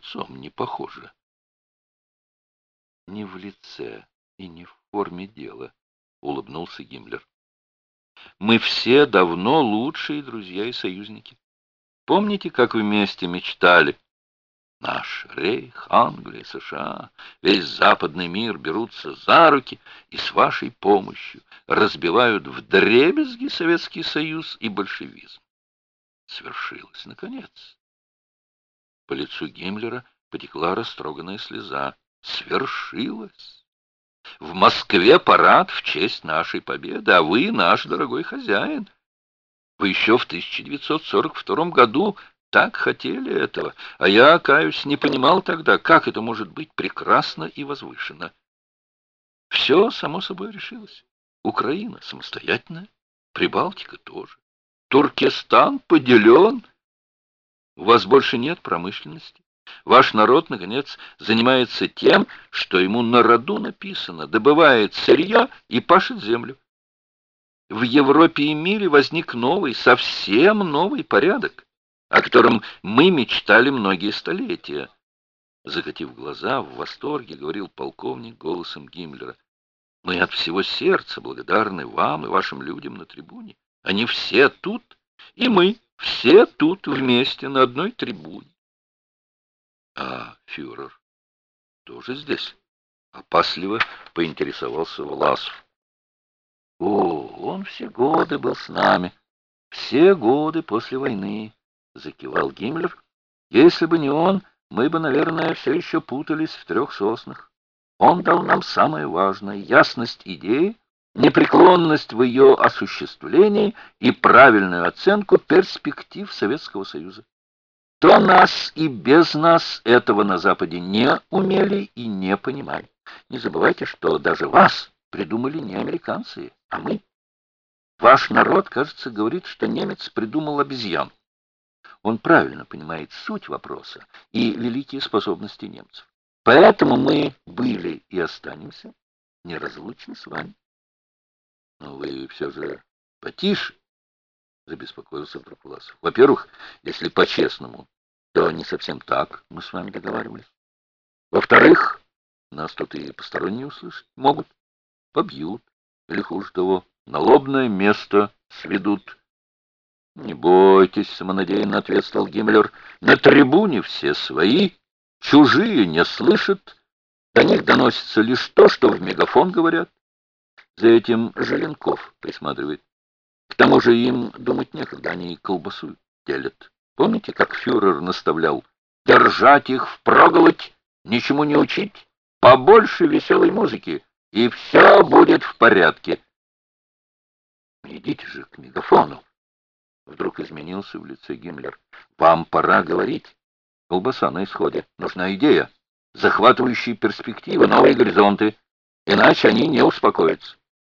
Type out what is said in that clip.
лицом не похоже. Не в лице и не в форме дела, улыбнулся Гиммлер. Мы все давно лучшие друзья и союзники. Помните, как вместе мечтали? Наш Рейх, Англия, США, весь западный мир берутся за руки и с вашей помощью разбивают в дребезги Советский Союз и большевизм. Свершилось, наконец. По лицу Гиммлера потекла растроганная слеза. Свершилось. В Москве парад в честь нашей победы, а вы наш дорогой хозяин. Вы еще в 1942 году так хотели этого, а я, каюсь, не понимал тогда, как это может быть прекрасно и возвышенно. Все само собой решилось. Украина самостоятельная, Прибалтика тоже. Туркестан поделен. У вас больше нет промышленности. Ваш народ, наконец, занимается тем, что ему на роду написано, добывает сырье и пашет землю. В Европе и мире возник новый, совсем новый порядок, о котором мы мечтали многие столетия. Закатив глаза, в восторге говорил полковник голосом Гиммлера. Мы от всего сердца благодарны вам и вашим людям на трибуне. Они все тут, и мы все тут вместе на одной трибуне. А фюрер тоже здесь? Опасливо поинтересовался Власов. О, он все годы был с нами, все годы после войны, закивал Гиммлер. Если бы не он, мы бы, наверное, все еще путались в трех соснах. Он дал нам самое важное — ясность идеи, непреклонность в ее осуществлении и правильную оценку перспектив Советского Союза. То нас и без нас этого на Западе не умели и не понимали. Не забывайте, что даже вас придумали не американцы, а мы. Ваш народ, кажется, говорит, что немец придумал обезьян. Он правильно понимает суть вопроса и великие способности немцев. Поэтому мы были и останемся неразлучны с вами. Но вы все же потише, забеспокоился Прокуласов. Во-первых, если по-честному, то не совсем так мы с вами договаривались. Во-вторых, нас тут и посторонние услышать могут. Побьют, или хуже того, на лобное место сведут. Не бойтесь, самонадеянно ответствовал Гиммлер. На трибуне все свои, чужие не слышат. До них доносится лишь то, что в мегафон говорят. За этим Желенков присматривает. К тому же им думать некогда, они колбасу делят. Помните, как фюрер наставлял? Держать их впроголодь, ничему не учить, побольше веселой музыки, и все будет в порядке. Идите же к мегафону. Вдруг изменился в лице Гиммлер. Вам пора говорить. Колбаса на исходе. Нужна идея. Захватывающие перспективы, новые горизонты. Иначе они не успокоятся.